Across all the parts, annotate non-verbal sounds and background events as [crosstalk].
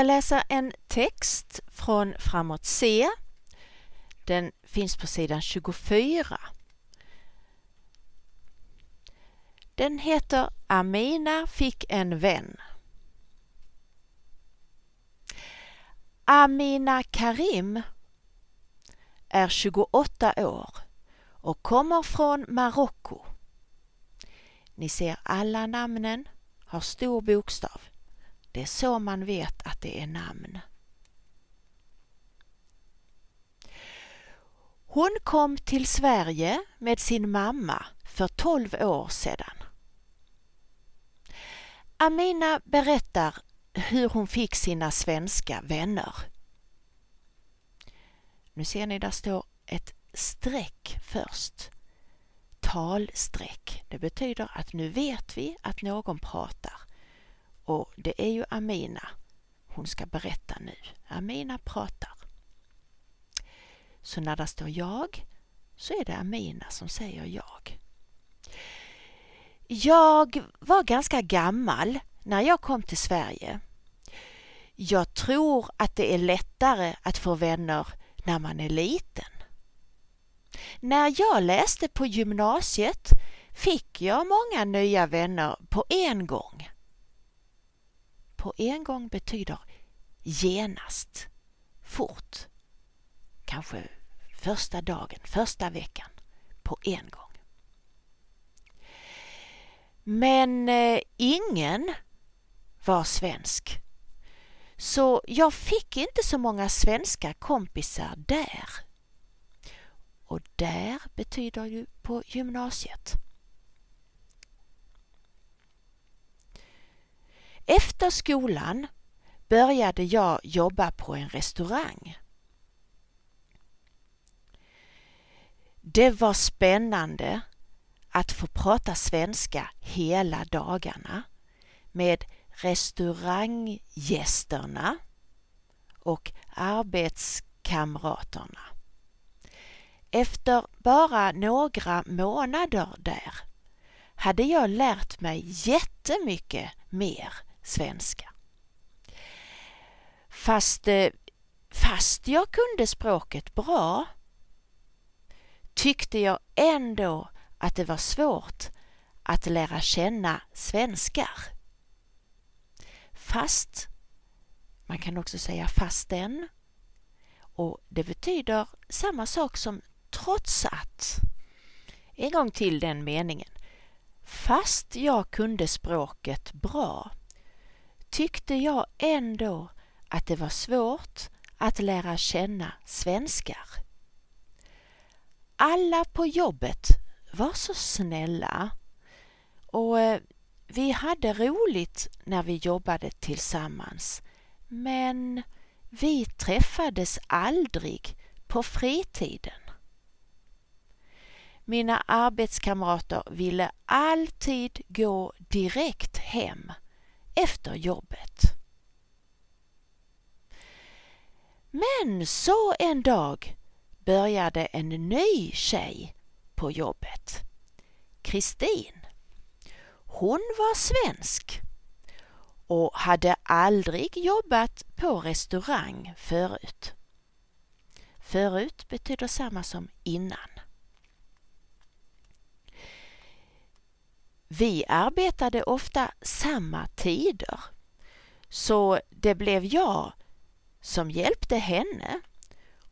Jag ska läsa en text från Framåt C. Den finns på sidan 24. Den heter Amina fick en vän. Amina Karim är 28 år och kommer från Marocko. Ni ser alla namnen har stor bokstav. Det är så man vet att det är namn. Hon kom till Sverige med sin mamma för 12 år sedan. Amina berättar hur hon fick sina svenska vänner. Nu ser ni, där står ett streck först. Talstreck. Det betyder att nu vet vi att någon pratar. Och det är ju Amina. Hon ska berätta nu. Amina pratar. Så när det står jag så är det Amina som säger jag. Jag var ganska gammal när jag kom till Sverige. Jag tror att det är lättare att få vänner när man är liten. När jag läste på gymnasiet fick jag många nya vänner på en gång. På en gång betyder genast, fort, kanske första dagen, första veckan, på en gång. Men eh, ingen var svensk. Så jag fick inte så många svenska kompisar där. Och där betyder ju på gymnasiet. Efter skolan började jag jobba på en restaurang. Det var spännande att få prata svenska hela dagarna med restauranggästerna och arbetskamraterna. Efter bara några månader där hade jag lärt mig jättemycket mer svenska. Fast, eh, fast jag kunde språket bra tyckte jag ändå att det var svårt att lära känna svenskar. Fast, man kan också säga fastän, och det betyder samma sak som trots att. En gång till den meningen. Fast jag kunde språket bra tyckte jag ändå att det var svårt att lära känna svenskar. Alla på jobbet var så snälla och eh, vi hade roligt när vi jobbade tillsammans. Men vi träffades aldrig på fritiden. Mina arbetskamrater ville alltid gå direkt hem efter jobbet. Men så en dag började en ny tjej på jobbet. Kristin. Hon var svensk och hade aldrig jobbat på restaurang förut. Förut betyder samma som innan. Vi arbetade ofta samma tider så det blev jag som hjälpte henne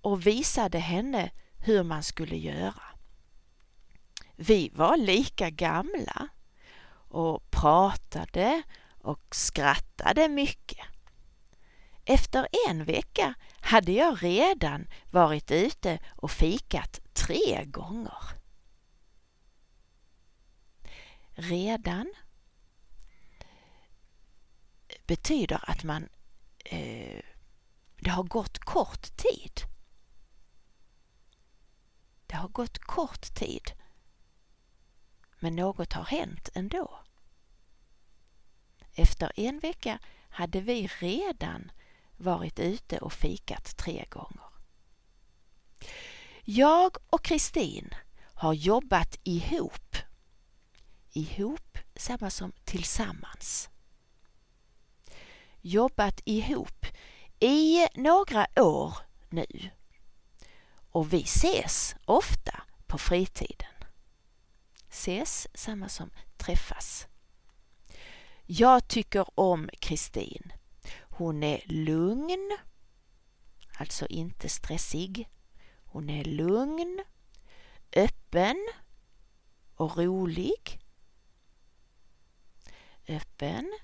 och visade henne hur man skulle göra. Vi var lika gamla och pratade och skrattade mycket. Efter en vecka hade jag redan varit ute och fikat tre gånger. Redan betyder att man eh, det har gått kort tid. Det har gått kort tid men något har hänt ändå. Efter en vecka hade vi redan varit ute och fikat tre gånger. Jag och Kristin har jobbat ihop. Ihop, samma som tillsammans. Jobbat ihop i några år nu och vi ses ofta på fritiden. Ses, samma som träffas. Jag tycker om Kristin. Hon är lugn, alltså inte stressig. Hon är lugn, öppen och rolig. Öppen,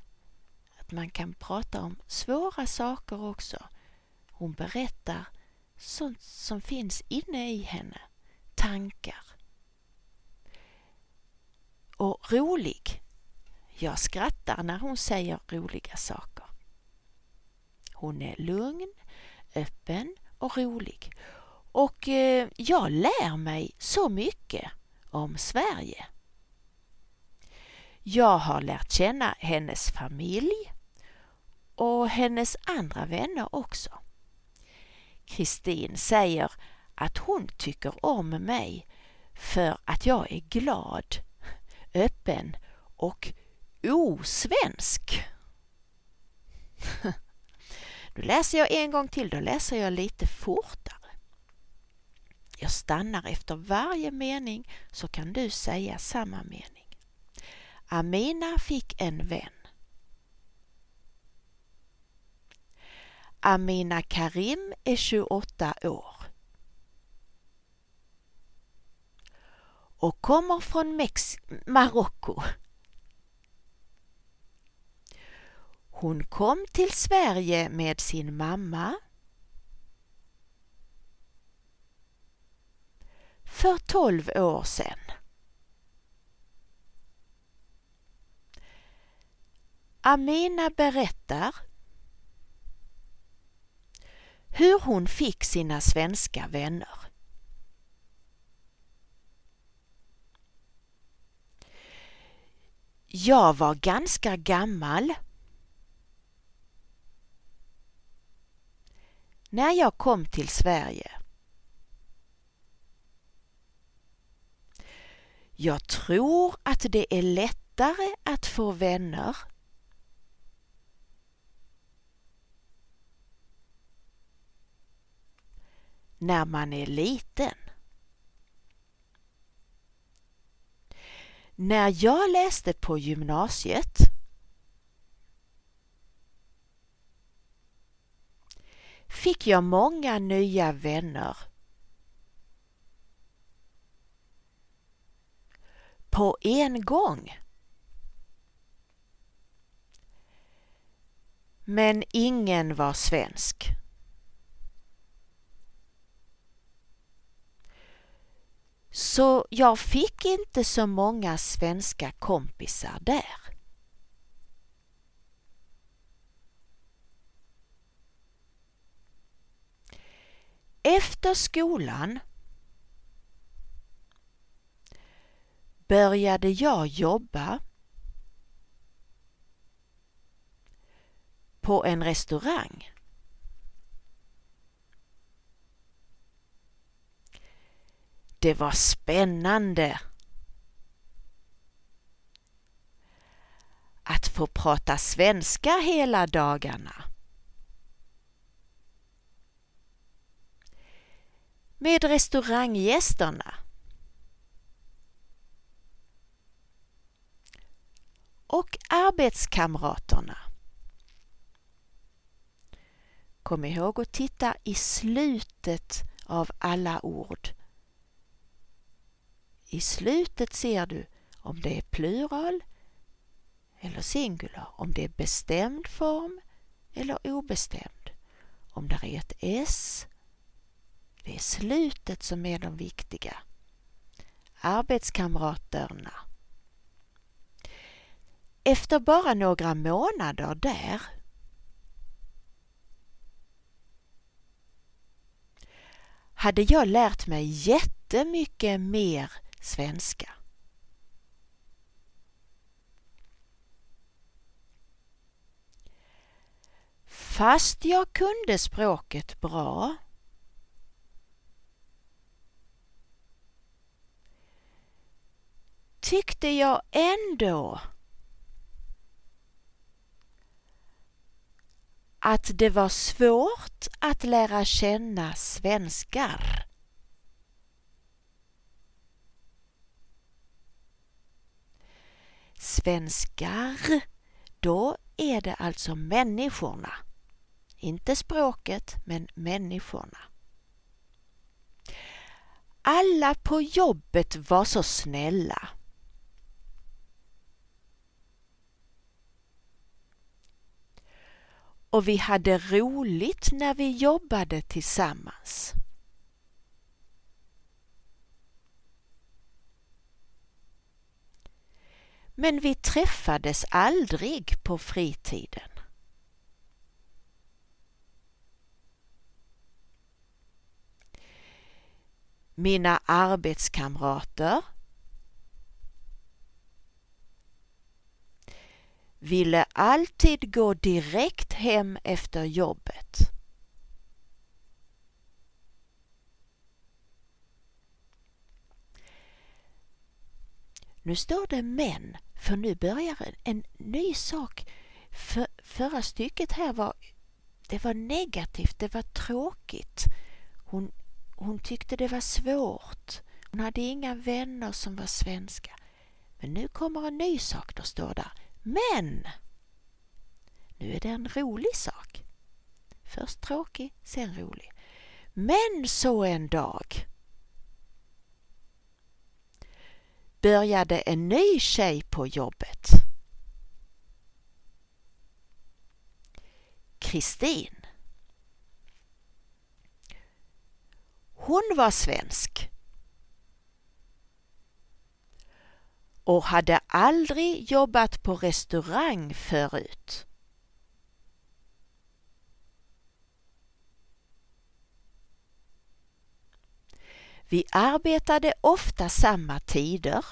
att man kan prata om svåra saker också. Hon berättar sånt som finns inne i henne, tankar. Och rolig. Jag skrattar när hon säger roliga saker. Hon är lugn, öppen och rolig. Och eh, jag lär mig så mycket om Sverige. Jag har lärt känna hennes familj och hennes andra vänner också. Kristin säger att hon tycker om mig för att jag är glad, öppen och osvensk. [laughs] Nu läser jag en gång till, då läser jag lite fortare. Jag stannar efter varje mening så kan du säga samma mening. Amina fick en vän. Amina Karim är 28 år och kommer från Mex Marocko. Hon kom till Sverige med sin mamma för 12 år sedan. Amina berättar hur hon fick sina svenska vänner. Jag var ganska gammal när jag kom till Sverige. Jag tror att det är lättare att få vänner när man är liten. När jag läste på gymnasiet fick jag många nya vänner på en gång. Men ingen var svensk. Så jag fick inte så många svenska kompisar där. Efter skolan började jag jobba på en restaurang. Det var spännande att få prata svenska hela dagarna. Med restauranggästerna. Och arbetskamraterna. Kom ihåg att titta i slutet av alla ord i slutet ser du om det är plural eller singular, om det är bestämd form eller obestämd. Om det är ett S, det är slutet som är de viktiga. Arbetskamraterna. Efter bara några månader där hade jag lärt mig jättemycket mer svenska. Fast jag kunde språket bra tyckte jag ändå att det var svårt att lära känna svenskar. Svenskar, då är det alltså människorna. Inte språket, men människorna. Alla på jobbet var så snälla. Och vi hade roligt när vi jobbade tillsammans. Men vi träffades aldrig på fritiden. Mina arbetskamrater ville alltid gå direkt hem efter jobbet. Nu står det men, för nu börjar en, en ny sak. För, förra stycket här var, det var negativt, det var tråkigt. Hon, hon tyckte det var svårt. Hon hade inga vänner som var svenska. Men nu kommer en ny sak, då står där men! Nu är det en rolig sak. Först tråkig, sen rolig. Men så en dag började en ny tjej på jobbet. Kristin. Hon var svensk. och hade aldrig jobbat på restaurang förut. Vi arbetade ofta samma tider.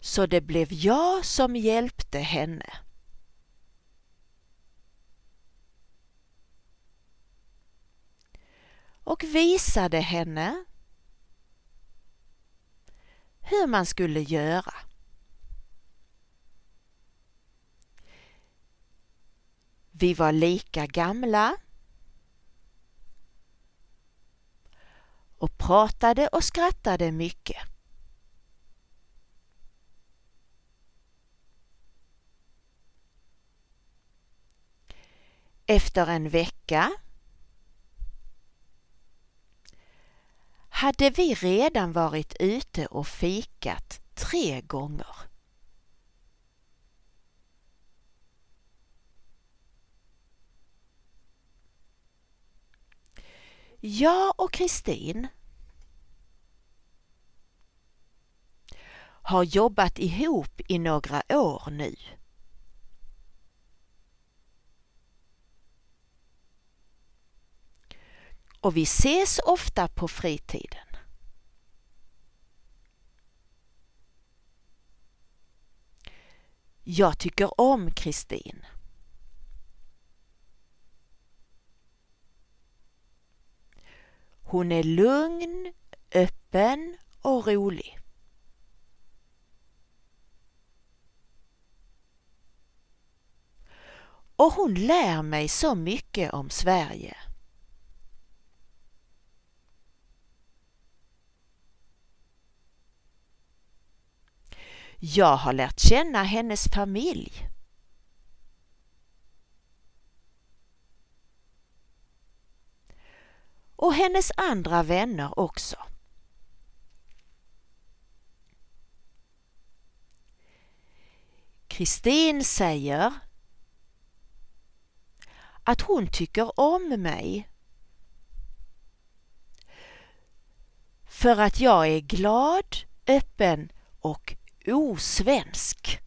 Så det blev jag som hjälpte henne. och visade henne hur man skulle göra. Vi var lika gamla och pratade och skrattade mycket. Efter en vecka hade vi redan varit ute och fikat tre gånger. Jag och Kristin har jobbat ihop i några år nu. och vi ses ofta på fritiden. Jag tycker om Kristin. Hon är lugn, öppen och rolig. Och hon lär mig så mycket om Sverige. Jag har lärt känna hennes familj. Och hennes andra vänner också. Kristin säger att hon tycker om mig för att jag är glad, öppen och osvensk.